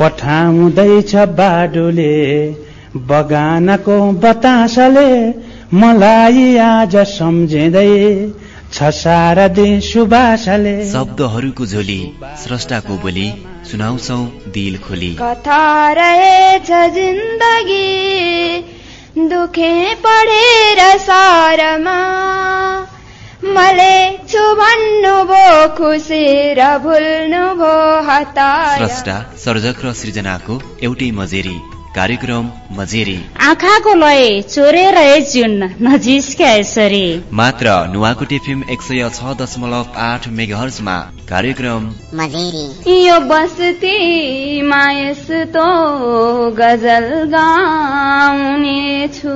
पठाउँदैछ बाडुले बगानको बतासले मलाई आज सम्झिँदै छ सारा दिन सुबासले शब्दहरूको झोली स्रष्टाको बोली सुनाउँछौ दिल खोली। कथा रहेछ जिन्दगी दुखे पढेर सारमा। मले छु भन्नुभयो खुसी र भुल्नुभयो हतार स्रष्टा सर्जक र सृजनाको एउटै मजेरी कार्यक्रम मजेरी। आँखाको लय चोरेर जुन नजिस्क्या यसरी। मात्र नुवाकोट एफएम एक सय छ दशमलव आठ मेगाहर्जमा कार्यक्रम मजेरी। यो बस्ती मायस्तो गजल गाउने छु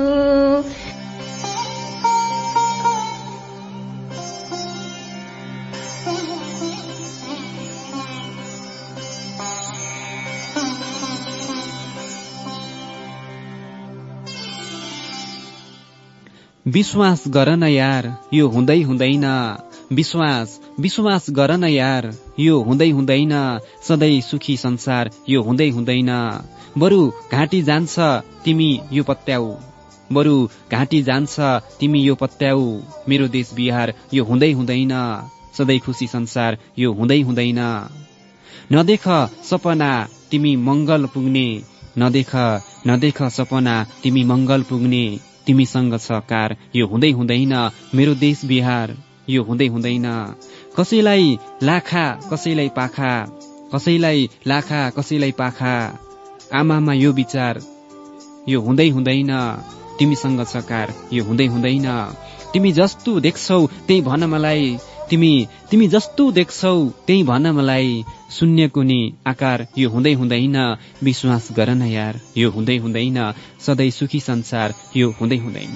विश्वास गर न यार यो हुँदै हुँदैन। विश्वास विश्वास गर न यार यो हुँदै हुँदैन। सधैँ सुखी संसार यो हुँदै हुँदैन। बरु घाँटी जान्छ तिमी यो पत्याउ। बरु घाँटी जान्छ तिमी यो पत्याउ। मेरो देश बिहार यो हुँदै हुँदैन। सधैँ खुसी संसार यो हुँदै हुँदैन। नदेख सपना तिमी मंगल पुग्ने। नदेख नदेख सपना तिमी मंगल पुग्ने। तिमीसँग छ कार। यो हुँदै हुँदैन मेरो देश बिहार। यो हुँदै हुँदैन। कसैलाई लाखा कसैलाई पाखा। कसैलाई लाखा कसैलाई पाखा। आमामा यो विचार। यो हुँदै हुँदैन। तिमीसँग छ कार। यो हुँदै हुँदैन। तिमी जस्तो देख्छौ त्यही भन मलाई। तिमी तिमी जस्तो देख्छौ त्यही भन मलाई। शून्यको नि आकार यो हुँदै हुँदैन। विश्वास गर न यार यो हुँदै हुँदैन। सधैँ सुखी संसार यो हुँदै हुँदैन।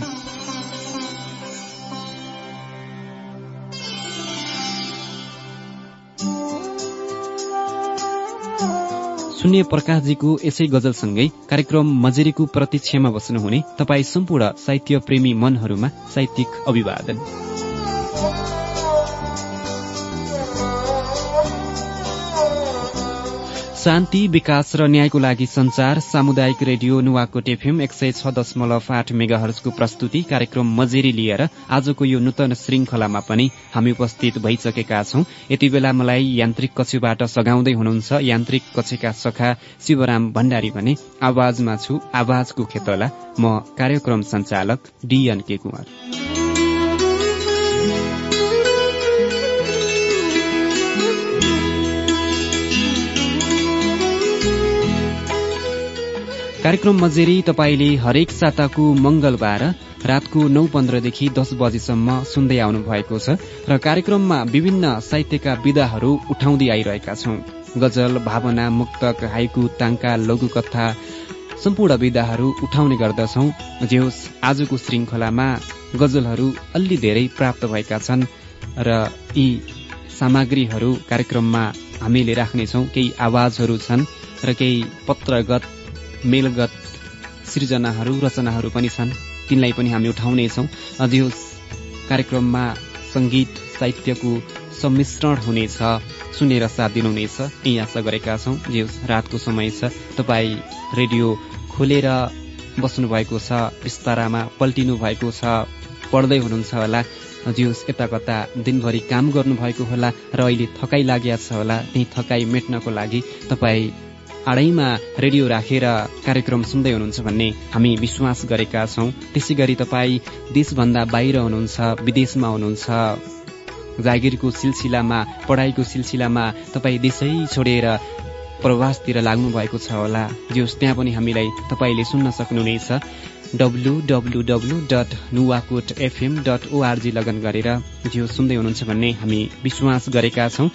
शून्य प्रकाशजीको यसै गजलसँगै कार्यक्रम मजेरीको प्रतीक्षामा बस्नुहुने तपाईँ सम्पूर्ण साहित्य प्रेमी मनहरूमा साहित्यिक अभिवादन। शान्ति विकास र न्यायको लागि संचार सामुदायिक रेडियो नुवाको टेफिम एक सय छ दशमलव आठ मेगाहरजको प्रस्तुति कार्यक्रम मजेरी लिएर आजको यो नूतन श्रृंखलामा पनि हामी उपस्थित भइसकेका छौं। यति बेला मलाई यान्त्रिक कक्षबाट सघाउँदै हुनुहुन्छ यान्त्रिक कक्षका सखा शिवराम भण्डारी भने आवाजमा छु आवाजको खेतला। म कार्यक्रम संचालक डीएन के कुमार। कार्यक्रम मजेरी तपाईँले हरेक साताको मंगलबार रातको नौ पन्ध्रदेखि दस बजेसम्म सुन्दै आउनु भएको छ र कार्यक्रममा विभिन्न साहित्यका विधाहरू उठाउँदै आइरहेका छौं। गजल भावना मुक्तक हाइकु ताङ्का लघुकथा सम्पूर्ण विधाहरू उठाउने गर्दछौ। जे आजको श्रृंखलामा गजलहरू अलि धेरै प्राप्त भएका छन् र यी सामग्रीहरू कार्यक्रममा हामीले राख्नेछौ। केही आवाजहरू छन् र केही पत्रगत मेलगत सृजनाहरू रचनाहरू पनि छन्। तिनलाई पनि हामी उठाउनेछौ अझै कार्यक्रममा संगीत साहित्यको सम्मिश्रण हुनेछ सुनेर साथ दिनुहुनेछ यही आशा गरेका छौं। जे रातको समय छ। तपाईँ रेडियो खोलेर बस्नु भएको छ बिस्तारामा पल्टिनु भएको छ पढ्दै हुनुहुन्छ होला। जियोस् यता कता दिनभरि काम गर्नुभएको होला र अहिले थकाइ लागेको छ होला। त्यही थकाइ मेट्नको लागि तपाईँ आडैमा रेडियो राखेर कार्यक्रम सुन्दै हुनुहुन्छ भन्ने हामी विश्वास गरेका छौं। त्यसै गरी तपाईँ देशभन्दा बाहिर हुनुहुन्छ विदेशमा हुनुहुन्छ। जागिरको सिलसिलामा पढाइको सिलसिलामा तपाईँ देशै छोडेर प्रवासतिर लाग्नु भएको छ होला। जोस् त्यहाँ पनि हामीलाई तपाईँले सुन्न सक्नुहुनेछ। W dot Nuwakot FM dot ORG log on गरेर जियो सुन्दै हुनुहुन्छ भन्ने हामी विश्वास गरेका छौं।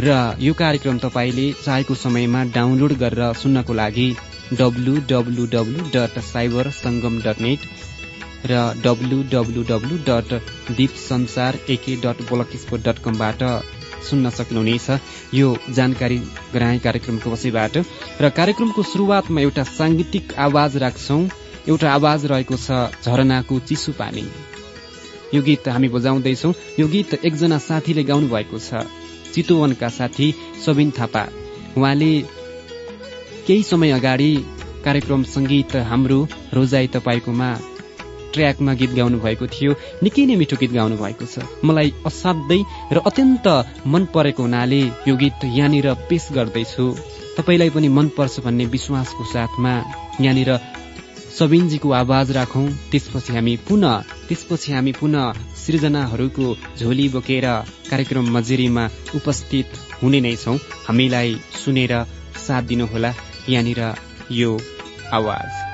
र यो कार्यक्रम तपाईँले चाहेको समयमा डाउनलोड गरेर सुन्नको लागि W dot cyber Sangam dot net र W dot Deep Sansar AK dot blog dot कमबाट सुन्न सक्नुहुनेछ। यो जानकारी गराए कार्यक्रमको वशीबाट र कार्यक्रमको शुरूआतमा एउटा सांगीतिक आवाज राख्छौं। एउटा आवाज रहेको छ झरनाको चिसो पानी। यो गीत हामी बजाउँदैछौ। यो गीत एकजना साथीले गाउनु भएको छ। चितुवनका साथी सबिन थापा। उहाँले केही समय अगाडि कार्यक्रम सङ्गीत हाम्रो रोजाई तपाईँकोमा ट्र्याकमा गीत गाउनु भएको थियो। निकै नै मिठो गीत गाउनु भएको छ। मलाई असाध्यै र अत्यन्त मन परेको हुनाले यो गीत यहाँनिर पेश गर्दैछु। तपाईँलाई पनि मनपर्छ भन्ने विश्वासको साथमा यहाँनिर सबिनजीको आवाज राखौं। त्यसपछि हामी पुनः त्यसपछि हामी पुनः सृजनाहरूको झोली बोकेर कार्यक्रम मजेरीमा उपस्थित हुने नै छौं। हामीलाई सुनेर साथ दिनुहोला। यहाँनिर यो आवाज।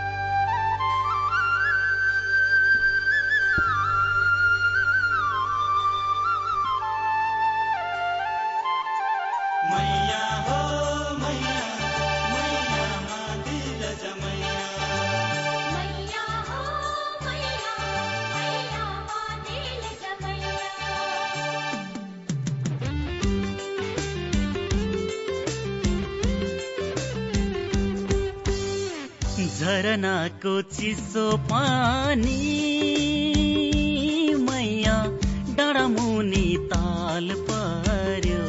झरनाको चिसो पानी मैया डाँडामुनि ताल पर्यो।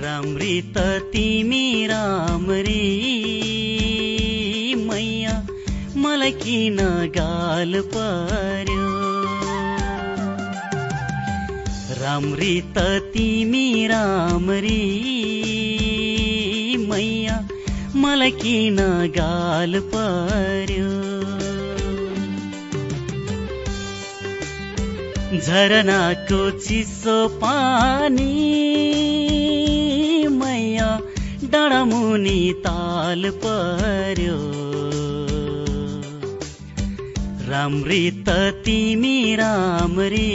राम्री त तिमी राम्री मैया मलाई किन गाल पर्यो? राम्री त तिमी राम्री मलाई किन गाल पर्यो झरनाको चिसो पानी मैया डाँडामुनि ताल पर्यो राम्री त तिमी राम्री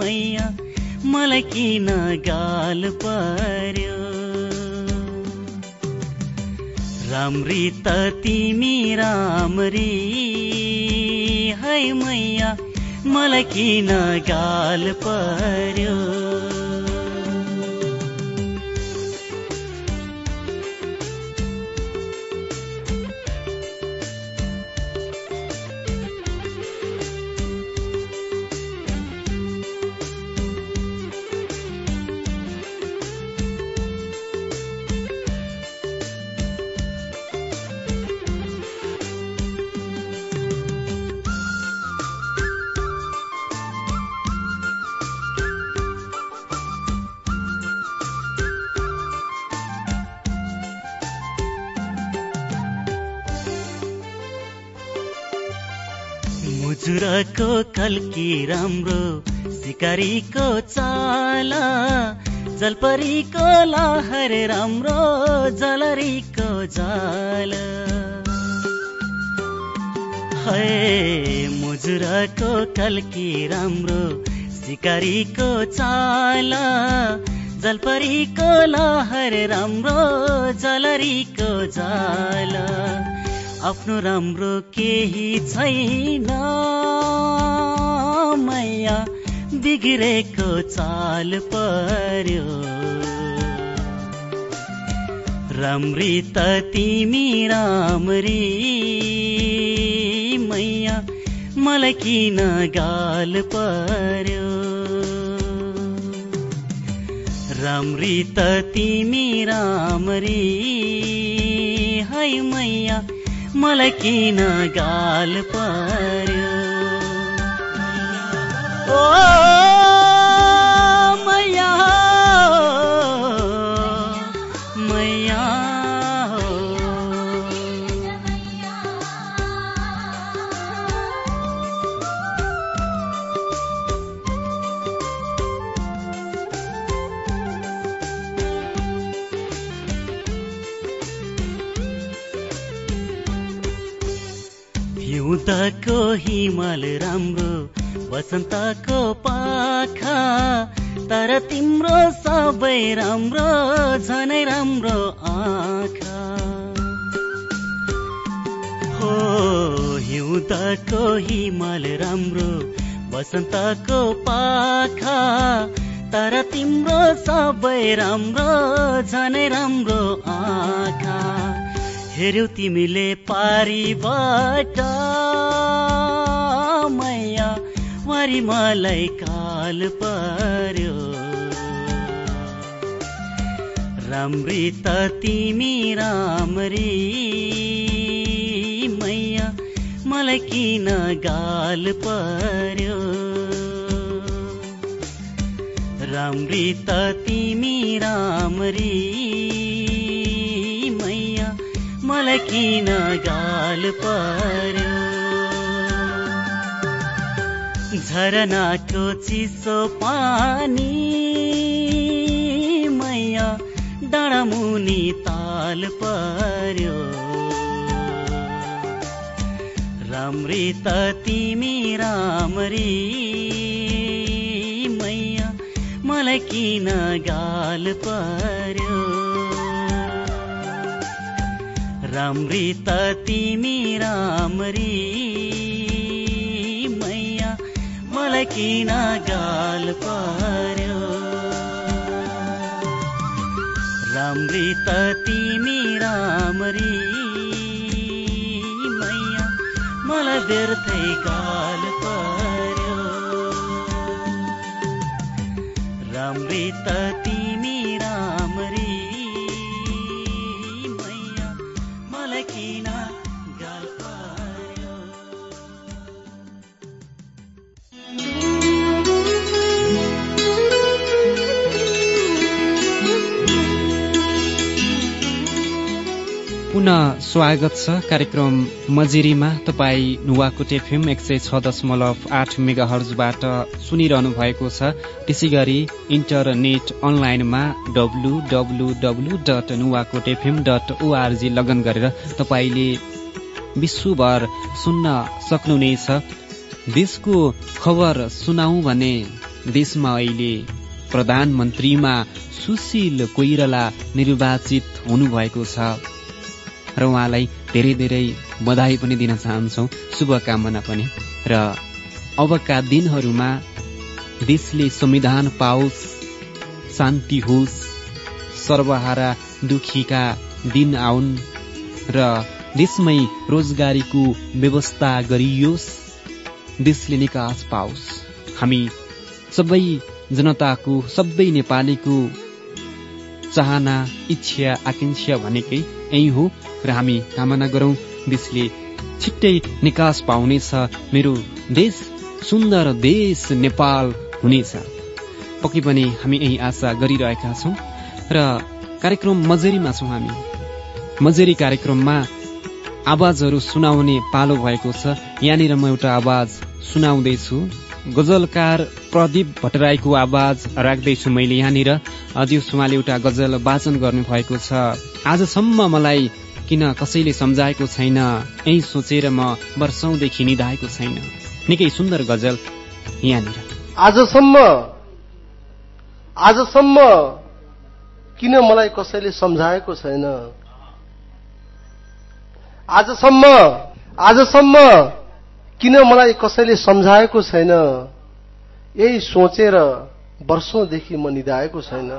मैया मलाई किन गाल पर्यो राम्री त तिमी राम्री है मैया मलाई किन गाल पर्यो? राम्रो सिकारीको चाल जलपरीको लहर राम्रो जलरीको जाल। है मुजुरको कल्की राम्रो सिकारीको चाल जलपरीको लहर राम्रो जलरीको जाल। आफ्नो राम्रो केही छैन। बिग्रेको चाल पर्यो। राम्री त तिमी राम्री मैया मलाई किन गाल पर्यो? राम्री त तिमी राम्री है मैया मलाई किन गाल पर्यो? ओ हिउँदको हिमाल राम्रो वसन्तको पाखा तर तिम्रो सबै राम्रो झनै राम्रो आँखा। हो हिउँदको हिमाल राम्रो वसन्तको पाखा तर तिम्रो सबै राम्रो झनै राम्रो आँखा। हेऱ्यौ तिमीले पारीबाट। वारी मलाई काल पर्यो। राम्री त तिमी राम्री मैया मलाई किन गाल पर्यो? राम्री त तिमी राम्री मैया मलाई किन गाल पर्यो? झरनाको चिसो पानी। मैया डाँडामुनि ताल पर्यो। राम्री त तिमी राम्री। मैया मलाई किन गाल पर्यो? राम्री त तिमी राम्री। किन गाल पर्यो? राम्री त तिमी राम्री मैया मलाई व्यर्थै गाल पर्यो। राम्री त पुनः स्वागत छ कार्यक्रम मजिरीमा। तपाईँ नुवाकोट एफएम एक सय छ दशमलव आठ मेगा हर्जबाट सुनिरहनु भएको छ। त्यसै गरी इन्टरनेट अनलाइनमा W W W dot Nuwakot FM dot ORG log on गरेर तपाईँले विश्वभर सुन्न सक्नुहुनेछ। देशको खबर सुनाऊ भने देशमा अहिले प्रधानमन्त्रीमा सुशील कोइराला निर्वाचित हुनुभएको छ। र उहाँलाई धेरै धेरै बधाई पनि दिन चाहन्छौ। शुभकामना पनि। र अबका दिनहरूमा देशले संविधान पाओस् शान्ति होस् सर्वहारा दुखीका दिन आउन् र देशमै रोजगारीको व्यवस्था गरियोस् देशले निकास पाओस्। हामी सबै जनताको सबै नेपालीको चाहना इच्छा आकांक्षा भनेकै यही हो। र हामी कामना गरौं देशले छिट्टै निकास पाउनेछ। मेरो देश सुन्दर देश नेपाल हुनेछ। पक्कै पनि हामी यही आशा गरिरहेका छौं र कार्यक्रम मजेरीमा छौं हामी। मजेरी कार्यक्रममा आवाजहरू सुनाउने पालो भएको छ। यहाँनिर म एउटा आवाज सुनाउँदैछु। गजलकार प्रदीप भट्टराईको आवाज राख्दैछु मैले यहाँनिर। दिउँसो उहाँले एउटा गजल वाचन गर्नु भएको छ। आजसम्म मलाई किन कसैले सम्झाएको छैन? यही सोचेर म वर्षौंदेखि निधाएको छैन। निकै सुन्दर गजल यहाँनिर। आजसम्म आजसम्म किन मलाई कसैले सम्झाएको छैन? आजसम्म आजसम्म किन मलाई कसैले सम्झाएको छैन? यही सोचेर वर्षौंदेखि म निधाएको छैन।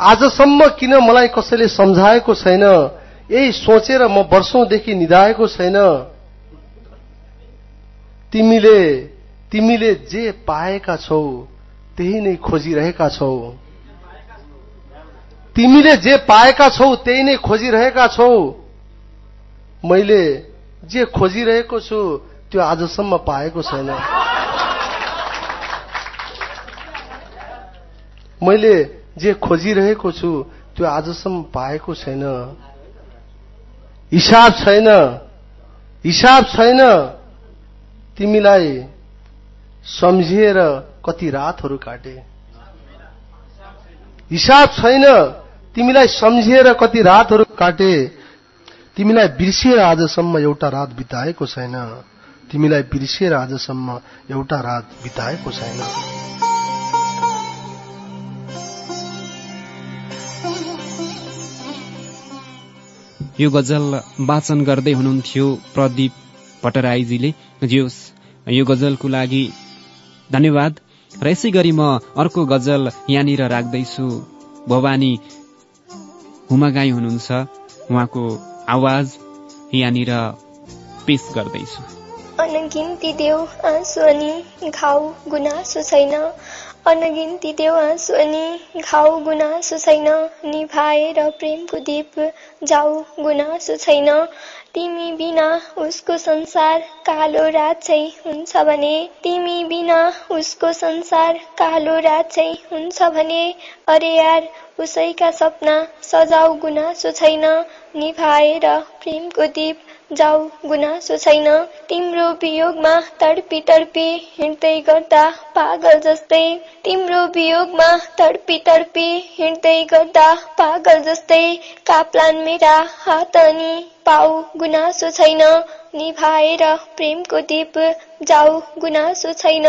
आजसम्म किन मलाई कसैले सम्झाएको छैन? यही सोचेर म वर्षौंदेखि निधाएको छैन। तिमीले तिमीले जे पाएका छौ त्यही नै खोजिरहेका छौ। तिमीले जे पाएका छौ त्यही नै खोजिरहेका छौ। मैले जे खोजिरहेको छु त्यो आजसम्म पाएको छैन। मैले जे खोजिरहेको छु त्यो आजसम्म पाएको छैन। हिसाब छैन। हिसाब छैन। तिमीलाई सम्झिएर कति रातहरू काटे। हिसाब छैन। तिमीलाई सम्झिएर कति रातहरू काटे। तिमीलाई बिर्सिएर आजसम्म एउटा रात बिताएको छैन। तिमीलाई बिर्सिएर आजसम्म एउटा रात बिताएको छैन। यो गजल वाचन गर्दै हुनुहुन्थ्यो प्रदीप भट्टराईजीले जियोस् यो गजलको लागि धन्यवाद। र यसै गरी म अर्को गजल यहाँनिर राख्दैछु। भवानी हुमागाई हुनुहुन्छ। उहाँको आवाज यहाँनिर पेश गर्दैछु। अनगिन्ती देऊ आँसु अनि घाउ गुनासो छैन। अनगिन्ती देवासु अनि घाउ गुनासो छैन निभाएर प्रेमको दीप जाऊ गुनासो छैन तिमी बिना उसको संसार कालो रात हुन्छ भने तिमी बिना उसको संसार कालो रात चाहिँ हुन्छ भने अरे यार उसैका सपना सजाउ गुनासो छैन निभाएर प्रेमको दीप जाऊ गुनासो छैन। तिम्रो वियोगमा तडपी तडपी हिँड्दै गर्दा पागल जस्तै। तिम्रो वियोगमा तडपी तडपी हिँड्दै गर्दा पागल जस्तै। काप्लान मेरा हात अनि पाउ गुनासो छैन। निभाएर प्रेमको दीप जाऊ गुनासो छैन।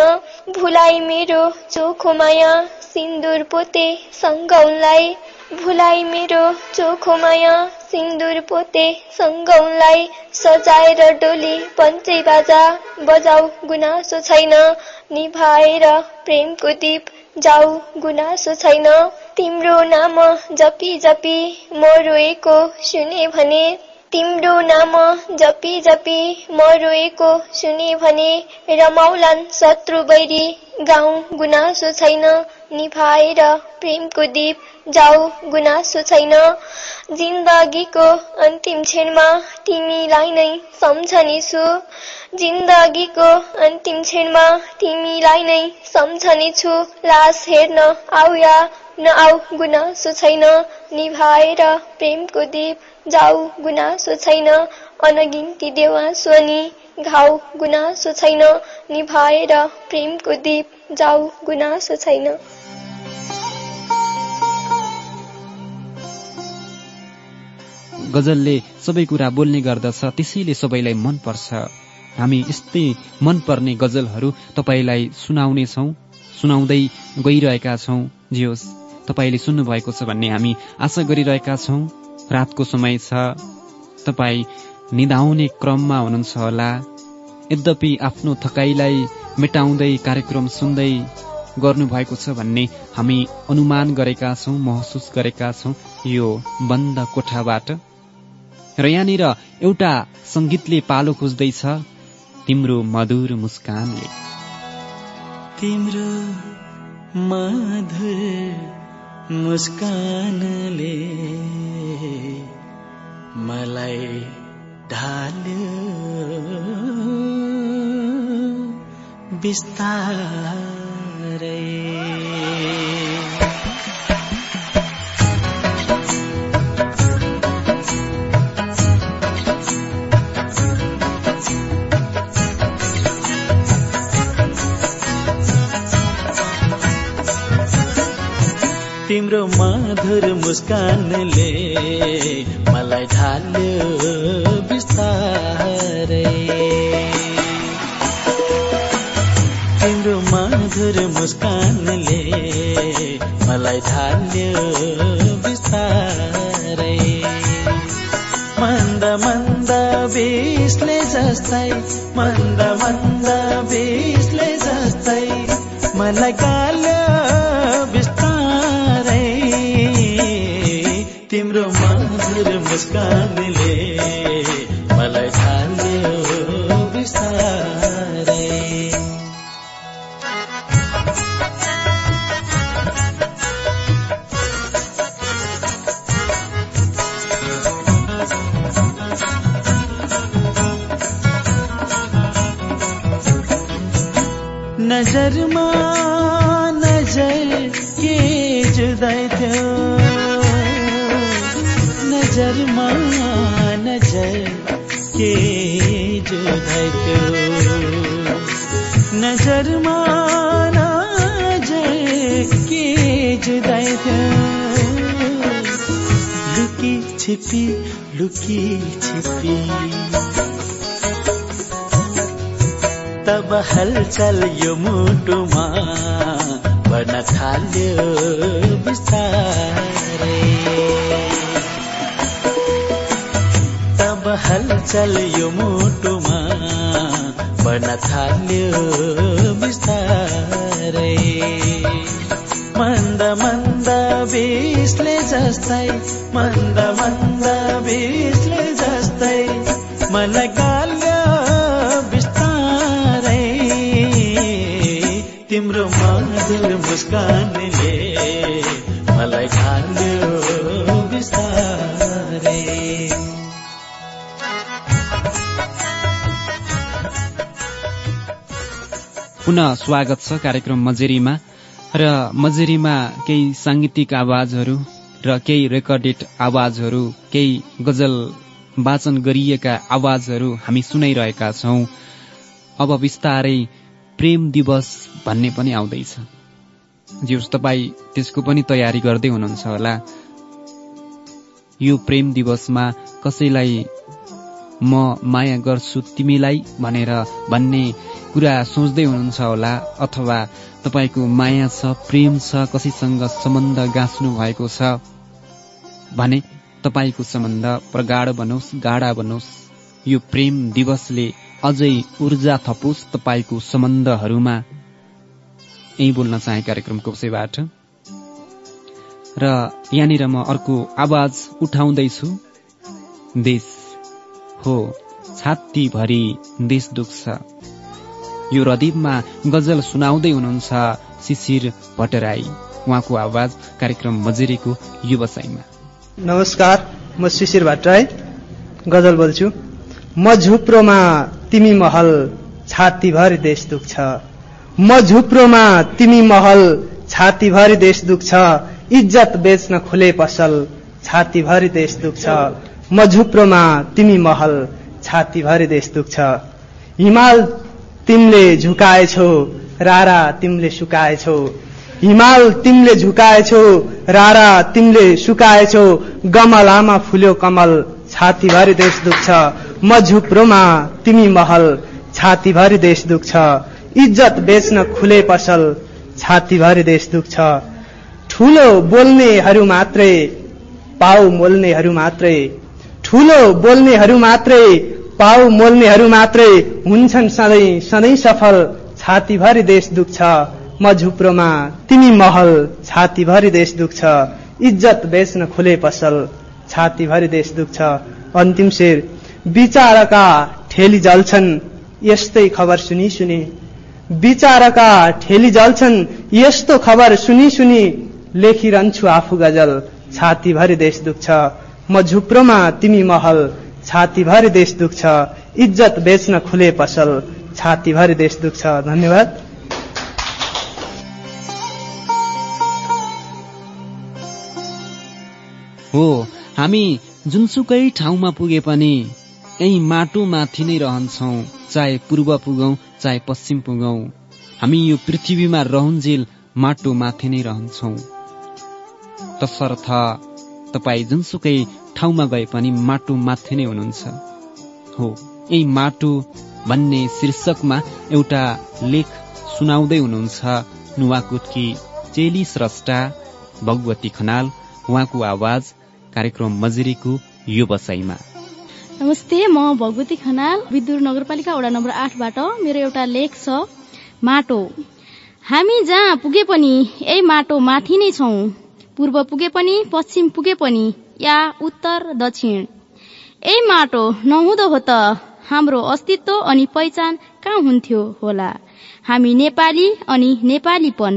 भुलाइ मेरो चोखो माया सिन्दुर पोते सँग उनलाई भुलाइ मेरो चोखो माया सिन्दुर पोते सँग उनलाई सजाएर डोली पञ्चे बाजा बजाऊ गुनासो छैन निभाएर प्रेमको दीप जाऊ गुनासो छैन। तिम्रो नाम जपी जपी म रोएको सुने भने तिम्रो नाम जपी जपी म रोएको सुने भने रमाउलान् शत्रु बैरी गाउँ गुनासो छैन निभाएर प्रेमको दीप जाऊ गुनासो छैन। जिन्दगीको अन्तिम क्षणमा तिमीलाई नै सम्झने छु जिन्दगीको अन्तिम क्षणमा तिमीलाई नै सम्झने छु लास हेर्न आऊ या नआऊ गुनासो छैन। निभाएर प्रेमको दीप जाऊ गुनासो छैन। अनगिन्ती देवासु अनि घाउ गुनासो छैन। निभाएर प्रेमको दीप जाऊ गुनासो छैन। गजलले सबै कुरा बोल्ने गर्दछ त्यसैले सबैलाई मन पर्छ हामी यस्तै मनपर्ने गजलहरू तपाईँलाई सुनाउनेछौँ सुनाउँदै गइरहेका छौँ। जे होस् तपाईँले सुन्नुभएको छ भन्ने हामी आशा गरिरहेका छौँ। रातको समय छ। तपाईँ निधाउने क्रममा हुनुहुन्छ होला। यद्यपि आफ्नो थकाइलाई मेटाउँदै कार्यक्रम सुन्दै गर्नुभएको छ भन्ने हामी अनुमान गरेका छौँ महसुस गरेका छौँ। यो बन्द कोठाबाट। र यहाँनिर एउटा सङ्गीतले पालो खोज्दैछ तिम्रो मधुर मुस्कानले। तिम्रो मधुर मुस्कानले मलाई ढाल्यो। बिस्तारै तिम्रो मधुर मुस्कानले मलाई ढाल्यो बिस्तारै तिम्रो मधुर मुस्कानले मलाई ढाल्यो बिस्तारै मन्द मन्द बिसले जस्तै मन्द मन्द बिसले जस्तै मलाई मुस्कानले मलाई ढाल्यो बिस्तारै। नजरमा नजर के जुदाई थियो? नजरमा नजर के लुकी छिपी लुकी छिपी। तब हलचल यो मुटुमा बन्न थाल्यो बिस्तारै। हलचल यो मुटुमा बन्न थाल्यो बिस्तारै। मन्द मन्द बिसले जस्तै मन्द मन्द बिसले जस्तै मलाई गाल्यो बिस्तारै। तिम्रो मधुर मुस्कानले मलाई खाल्यो पुनः स्वागत छ कार्यक्रम मजेरीमा। र मजेरीमा केही साङ्गीतिक आवाजहरू र केही रेकर्डेड आवाजहरू केही गजल वाचन गरिएका आवाजहरू हामी सुनाइरहेका छौं। अब बिस्तारै प्रेम दिवस भन्ने पनि आउँदैछ। जे तपाईँ त्यसको पनि तयारी गर्दै हुनुहुन्छ होला। यो प्रेम दिवसमा कसैलाई म माया गर्छु तिमीलाई भनेर भन्ने कुरा सोच्दै हुनुहुन्छ होला अथवा तपाईँको माया छ प्रेम छ कसैसँग सम्बन्ध गाँच्नु भएको छ भने तपाईँको सम्बन्ध प्रगाढ बनोस् गाढा बनोस्। यो प्रेम दिवसले अझै ऊर्जा थपोस् तपाईँको सम्बन्धहरूमा। यही बोल्न चाहे कार्यक्रमको विषयबाट। र यहाँनिर म अर्को आवाज उठाउँदैछु। देश हो छातीभरि देश दुख्छ। यो रदीपमा गजल सुनाउँदै हुनुहुन्छ शिशिर भट्टराई। उहाँको आवाज कार्यक्रम मजेरीको व्यवसायमा नमस्कार म शिशिर भट्टराई गजल बोल्छु। म झुप्रोमा तिमी महल छातीभरि देश दुख्छ। म झुप्रोमा तिमी महल छातीभरि देश दुख्छ। इज्जत बेच्न खुले पसल छातीभरि देश दुख्छ। म झुप्रोमा तिमी महल छातीभरि देश दुख्छ। हिमाल तिमीले झुकाएछौ रारा तिमीले सुकाएछौ। हिमाल तिमीले झुकाएछौ रारा तिमीले सुकाएछौ। गमलामा फुल्यो कमल छातीभरि देश दुख्छ। म झुप्रोमा तिमी महल छातीभरि देश दुख्छ। इज्जत बेच्न खुले पसल छातीभरि देश दुख्छ। ठुलो बोल्नेहरू मात्रै पाउ मोल्नेहरू मात्रै। ठुलो बोल्नेहरू मात्रै पाउ मोल्नेहरू मात्रै हुन्छन् सधैँ सधैँ सफल छातीभरि देश दुख्छ। म झुप्रोमा तिमी महल छातीभरि देश दुख्छ। इज्जत बेच्न खुले पसल छातीभरि देश दुख्छ। अन्तिम शेर विचारका ठेली जल्छन् यस्तै खबर सुनि सुनि। विचारका ठेली जल्छन् यस्तो खबर सुनि सुनि। लेखिरहन्छु आफू गजल छातीभरि देश दुख्छ। म झुप्रोमा तिमी महल छातीभरि देश दुख्छ इज्जत बेच्न खुले पसल छातीभरि देश दुख्छ। धन्यवाद। हो हामी जुनसुकै ठाउँमा पुगे पनि यही माटो माथि नै रहन्छौ चाहे पूर्व पुगौं चाहे पश्चिम पुगौं। हामी यो पृथ्वीमा रहन्जेल माटो माथि नै रहन्छौ। तसर्थ तपाईँ जुनसुकै ठाउँमा गए पनि माटो माथि नै हुनुहुन्छ। हो यही माटो भन्ने शीर्षकमा एउटा लेख सुनाउँदै हुनुहुन्छ नुवाकुटकी चेली स्रष्टा भगवती खनाल उहाँको आवाज कार्यक्रम मजिरीको यो बसाइमा। नमस्ते म भगवती खनाल विदुर नगरपालिका वडा नम्बर आठबाट मेरो एउटा लेख छ माटो। हामी जहाँ पुगे पनि यही माटो माथि नै छौँ। पूर्व पुगे पनि पश्चिम पुगे पनि। या उत्तर दक्षिण। यही माटो नहुँदो हो त हाम्रो अस्तित्व अनि पहिचान कहाँ हुन्थ्यो होला? हामी नेपाली अनि नेपालीपन।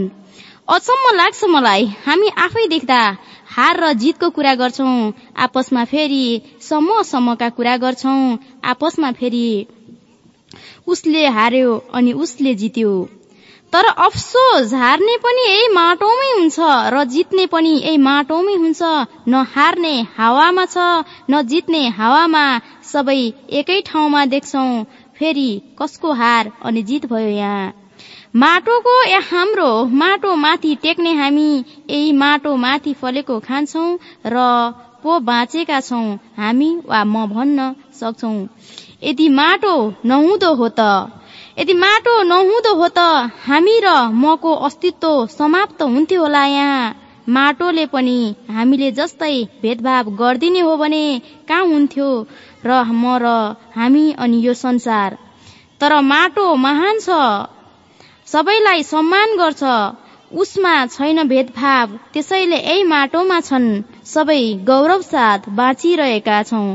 अचम्म लाग्छ मलाई हामी आफै देख्दा हार र जितको कुरा गर्छौं आपसमा फेरि समूह समूहका कुरा गर्छौं आपसमा फेरि उसले हार्यो अनि उसले जित्यो। तर अफसोस हार्ने पनि यही माटोमै हुन्छ र जित्ने पनि यही माटोमै हुन्छ। न हार्ने हावामा छ न जित्ने हावामा सबै एकै ठाउँमा देख्छौ फेरि कसको हार अनि जित भयो यहाँ? माटोको या हाम्रो माटो माथि टेक्ने हामी यही माटो माथि फलेको खान्छौ र पो बाँचेका छौँ हामी वा म भन्न सक्छौ। यदि माटो नहुँदो हो त यदि माटो नहुँदो हो त हामी र मको अस्तित्व समाप्त हुन्थ्यो होला यहाँ। माटोले पनि हामीले जस्तै भेदभाव गरिदिने हो भने कहाँ हुन्थ्यो? र म र हामी अनि यो संसार। तर माटो महान छ। सबैलाई सम्मान गर्छ। उसमा छैन भेदभाव। त्यसैले यही माटोमा छन्। सबै गौरव साथ बाँचिरहेका छौँ।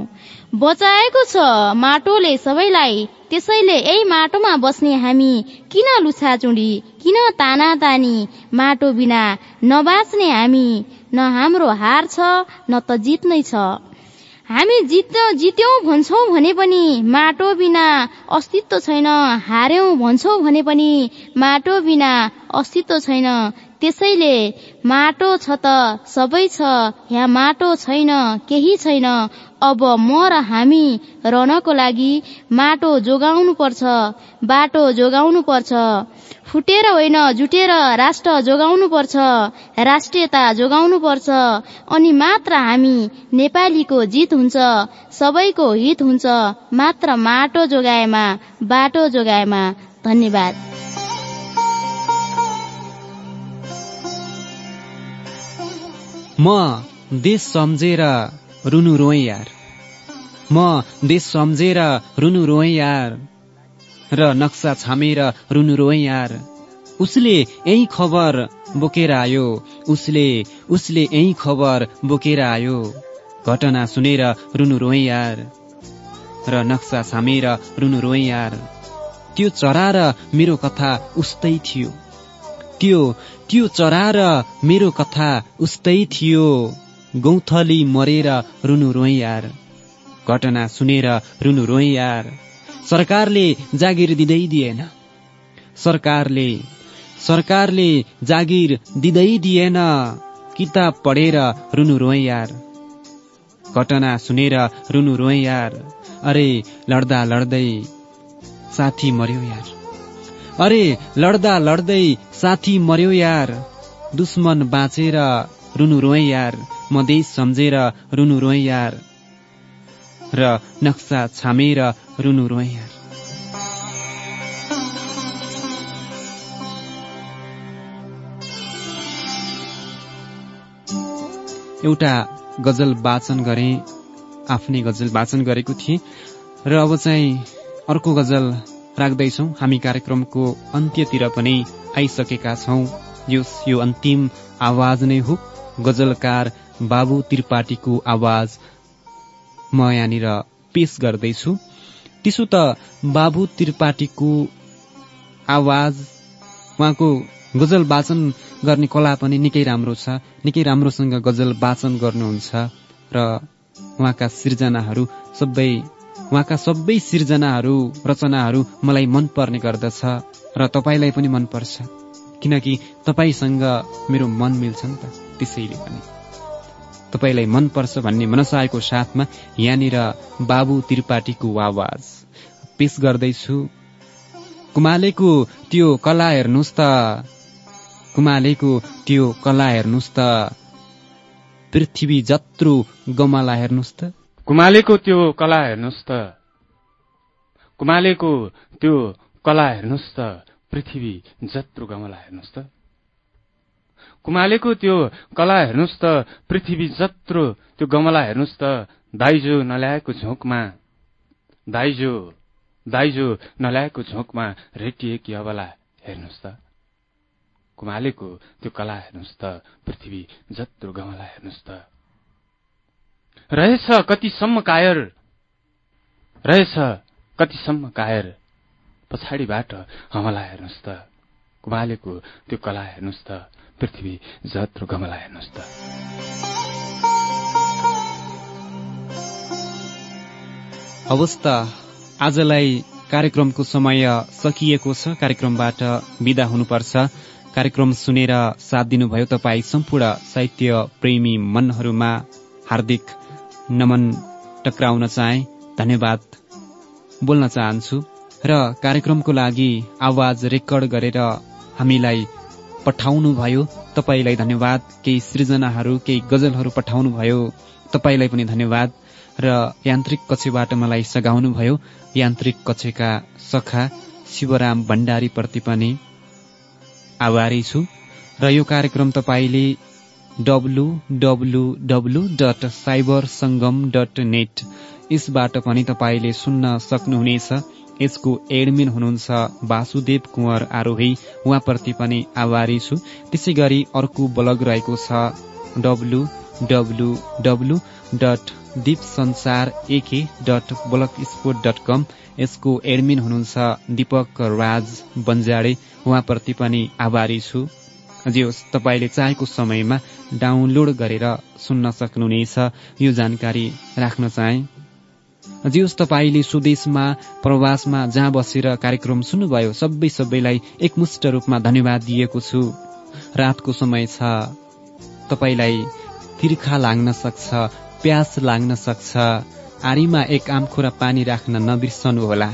बचाएको छ। माटोले सबैलाई त्यसैले यही माटोमा बस्ने हामी किन लुछाचुडी किन ताना तानी माटो बिना नबाच्ने हामी न हाम्रो हार छ न त जित नै छ। हामी जित जित्यौं भन्छौ भने पनि माटो बिना अस्तित्व छैन हार्यौं भन्छौ भने पनि माटो बिना अस्तित्व छैन। त्यसैले माटो छ त सबै छ यहाँ माटो छैन केही छैन। अब म र हामी रहनको लागि माटो जोगाउनु पर्छ बाटो जोगाउनु पर्छ फुटेर होइन जुटेर राष्ट्र जोगाउनु पर्छ राष्ट्रियता जोगाउनु पर्छ अनि मात्र हामी नेपालीको जित हुन्छ सबैको हित हुन्छ मात्र माटो जोगाएमा बाटो जोगाएमा। धन्यवाद। म देश सम्झेर रुनु रोएँ यार। म देश सम्झेर रुनु रोएँ यार। र नक्सा छामेर रुनु रोएँ यार। उसले यही खबर बोकेर आयो। उसले उसले यही खबर बोकेर आयो। घटना सुनेर रुनु रोएँ यार। र नक्सा छामेर रुनु रोएँ यार। त्यो चरा र मेरो कथा उस्तै थियो। त्यो त्यो चरा र मेरो कथा उस्तै थियो। गौथली मरेर रुनु रोए यार। घटना सुनेर रुनु रोए यार। सरकारले जागिर दिँदै दिएन। सरकारले सरकारले जागिर दिँदै दिएन। किताब पढेर रुनु रोए यार। घटना सुनेर रुनु रोए यार। अरे लड्दा लड्दै साथी मर्यो यार। अरे लड्दा लड्दै साथी मर्यो यार। दुश्मन बाँचेर रुनु रोए यार। म देश सम्झेर रुनु रोए यार। र नक्सा छामेर रुनु रोए यार। एउटा गजल वाचन गरे। आफ्नै गजल वाचन गरेको थिएँ। र अब चाहिँ अर्को गजल राख्दैछौ। हामी कार्यक्रमको अन्त्यतिर पनि आइसकेका छौं। यो यो अन्तिम आवाज नै हो। गजलकार बाबु त्रिपाठीको आवाज म यहाँनिर पेश गर्दैछु। त्यसो त बाबु त्रिपाठीको आवाज उहाँको गजल वाचन गर्ने कला पनि निकै राम्रो छ। निकै राम्रोसँग गजल वाचन गर्नुहुन्छ। र उहाँका सिर्जनाहरू सबै उहाँका सबै सिर्जनाहरू रचनाहरू मलाई मनपर्ने गर्दछ र तपाईँलाई पनि मनपर्छ। किनकि तपाईँसँग मेरो मन मिल्छ नि त त्यसैले पनि। तपाईँलाई मनपर्छ भन्ने मनसायको साथमा यहाँनिर बाबु त्रिपाठीको आवाज पेश गर्दैछु। कुमालेको त्यो कला हेर्नुहोस् त। कुमालेको त्यो कला हेर्नुहोस् त। पृथ्वी जत्रो गमला हेर्नुहोस् त। कुमालेको त्यो कला हेर्नुहोस् त। कुमालेको त्यो कला हेर्नुहोस् त। पृथ्वी जत्रो गमला हेर्नुहोस् त। कुमालेको त्यो कला हेर्नुहोस् त। पृथ्वी जत्रो त्यो गमला हेर्नुहोस् त। दाइजो नल्याएको झोकमा। दाइजो दाइजो नल्याएको झोकमा रेटिएकी अबला हेर्नुहोस् त। कुमालेको त्यो कला हेर्नुहोस् त। पृथ्वी जत्रो गमला हेर्नुहोस् त। रहेछ कतिसम्म कायर? रहेछ कतिसम्म कायर? पछाडिबाट हमला हेर्नुहोस् त। कुमालेको त्यो कला हेर्नुहोस् त। पृथ्वी जत्रो गमला हेर्नुहोस् त। अवस्था आजलाई कार्यक्रमको समय सकिएको छ। कार्यक्रमबाट विदा हुनुपर्छ। कार्यक्रम सुनेर साथ दिनुभयो तपाईँ सम्पूर्ण साहित्य प्रेमी मनहरूमा हार्दिक नमन टक्राउन चाहे धन्यवाद। बोल्न चाहन्छु र कार्यक्रमको लागि आवाज रेकर्ड गरेर हामीलाई पठाउनु भयो। तपाईँलाई धन्यवाद। केही सृजनाहरू केही गजलहरू पठाउनु भयो। तपाईँलाई पनि धन्यवाद। र यान्त्रिक कक्षबाट मलाई सघाउनु भयो। यान्त्रिक कक्षका सखा शिवराम भण्डारीप्रति पनि आभारी छु। र यो कार्यक्रम तपाईँले W dot cyber Sangam dot net यसबाट पनि तपाईँले सुन्न सक्नुहुनेछ। यसको एडमिन हुनुहुन्छ वासुदेव कुँवर आरोही। उहाँप्रति पनि आभारी छु। त्यसै गरी अर्को ब्लग रहेको छ W W W dot Deep Sansar AK dot blogspot dot com यसको एडमिन हुनुहुन्छ दीपक राज बन्जाडे। उहाँप्रति पनि आभारी छु। जे तपाईँले चाहेको समयमा डाउनलोड गरेर सुन्न सक्नुहुनेछ। यो जानकारी राख्न चाहे। जे तपाईँले स्वदेशमा प्रवासमा जहाँ बसेर कार्यक्रम सुन्नुभयो सबै सबैलाई एकमुष्ट रूपमा धन्यवाद दिएको छु। रातको समय छ। तपाईँलाई तिर्खा लाग्न सक्छ प्यास लाग्न सक्छ। आरीमा एक आमखुरा पानी राख्न नबिर्सनुहोला।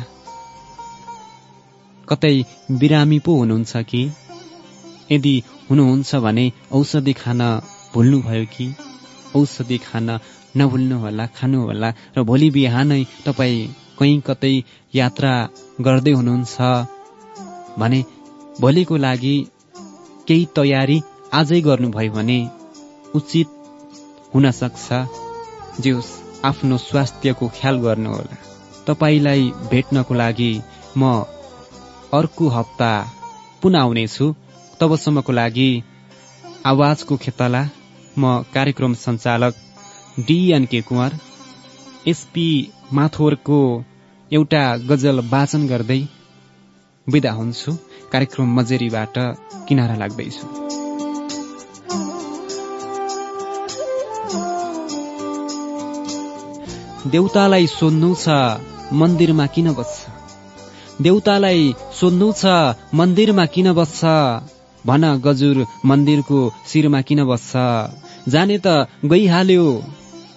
कतै बिरामी पो हुनुहुन्छ कि? यदि हुनुहुन्छ भने औषधि खान भुल्नुभयो कि? औषधि खान नभुल्नुहोला खानुहोला र भोलि बिहानै तपाईँ कहीँ कतै यात्रा गर्दै हुनुहुन्छ भने भोलिको लागि केही तयारी आजै गर्नुभयो भने उचित हुन सक्छ जे आफ्नो स्वास्थ्यको ख्याल गर्नुहोला। तपाईँलाई भेट्नको लागि म अर्को हप्ता पुनः आउनेछु। तबसम्मको लागि आवाजको खेतला म कार्यक्रम सञ्चालक डिएनके कुँवर एसपी माथोरको एउटा गजल वाचन गर्दै विदा हुन्छु। कार्यक्रम मजेरीबाट किनारा लाग्दैछु। देउतालाई सोध्नु छ मन्दिरमा किन बस्छ? देउतालाई सोध्नु छ मन्दिरमा किन बस्छ? भन गजुर मन्दिरको शिरमा किन बस्छ? जाने त गइहाल्यो।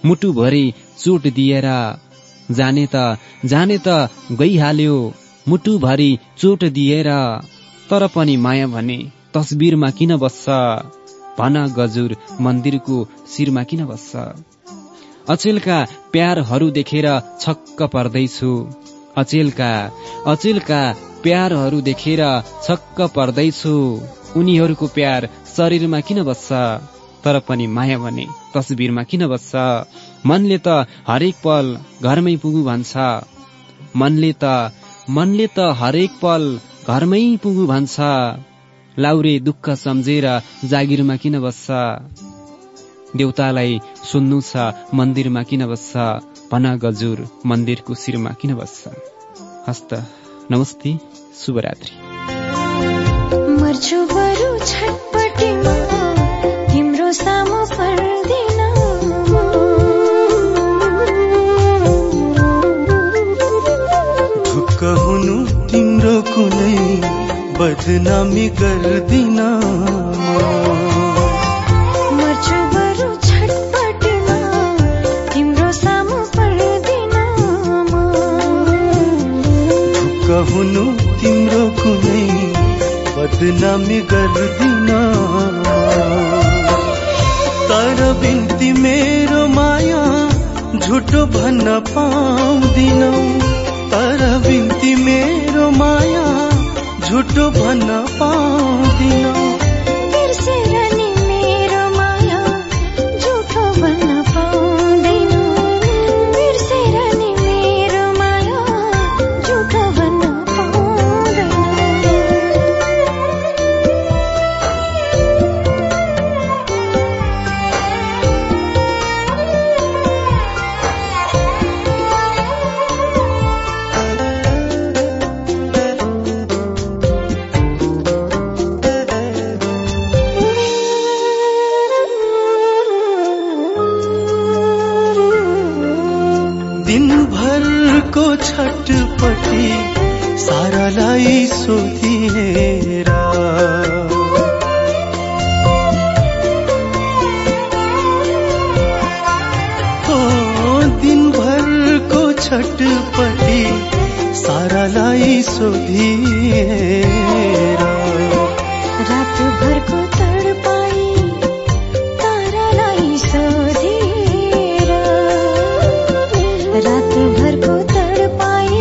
मुटुभरि चोट दिएर। जाने त जाने त गइहाल्यो। मुटुभरि चोट दिएर। तर पनि माया भने तस्बिरमा किन बस्छ? भन गजुर मन्दिरको शिरमा किन बस्छ? अचेलका प्यारहरू देखेर छक्क पर्दैछु। अचेलका अचेलका प्यारहरू देखेर छक्क पर्दैछु। उनीहरूको प्यार शरीरमा किन बस्छ? तर पनि माया भने तस्बिरमा किन बस्छ? मनले त हरेक पल घरमै पुगु भन्छ। मनले त मनले त हरेक पल घरमै पुगु भन्छ। लाउरे दुःख सम्झेर जागिरमा किन बस्छ? देउतालाई सुन्नु छ मन्दिरमा किन बस्छ? भन गजुर मन्दिरको शिरमा किन बस्छ? हस्त नमस्ते शुभरात्रि। तिम्रो सामु पर्दिन ढुक्क हुनु तिम्रो कुनै बदनामी गर्दिन तर बिन्ती मेरो माया झुटो भन्न पाउँदिनौ तर बिन्ती मेरो माया झुटो भन्न पाउँदिनौ। छटपटी सारालाई सोधिएर। रातभरको तडपाई तारालाई सोधेर रातभरको तडपाई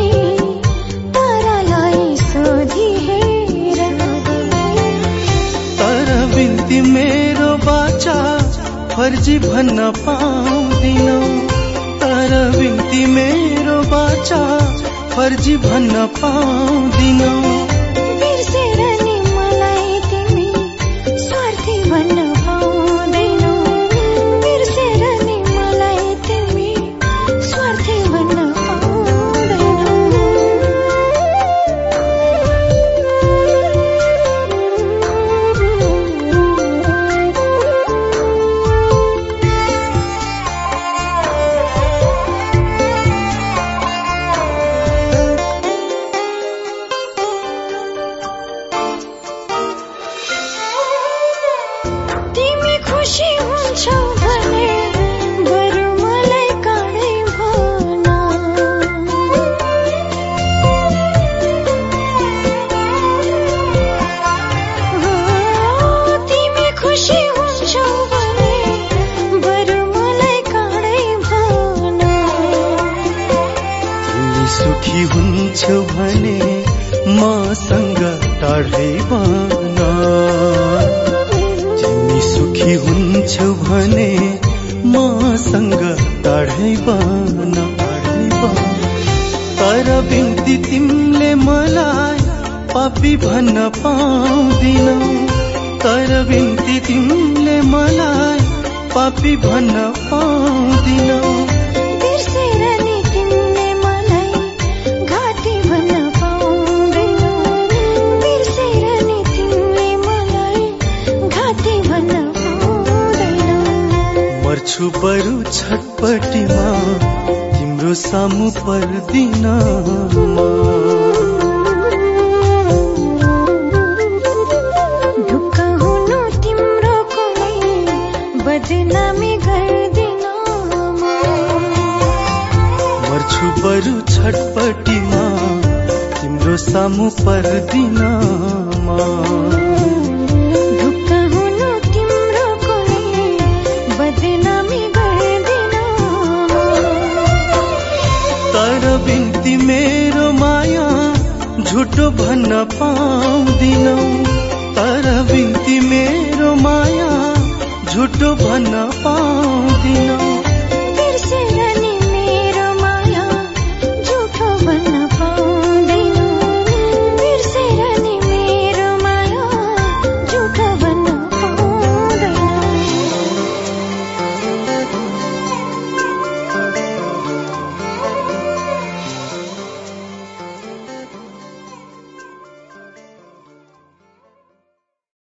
तारालाई सोधेर तर बिन्ती मेरो बाचा फर्जी भन्न पाउँदिनौ। तर बिन्ती मेरो बाचा फर्जी भन्न पाउँदिनौ। पटिमा तिम्रो सामु पर्दिन मर्छु बरु छटपटीमा तिम्रो सामु पर्दिन मा। मेरो माया झुटो भन्न पाउँदिन। तर बिन्ती मेरो माया झुटो भन्न पाउँदिन।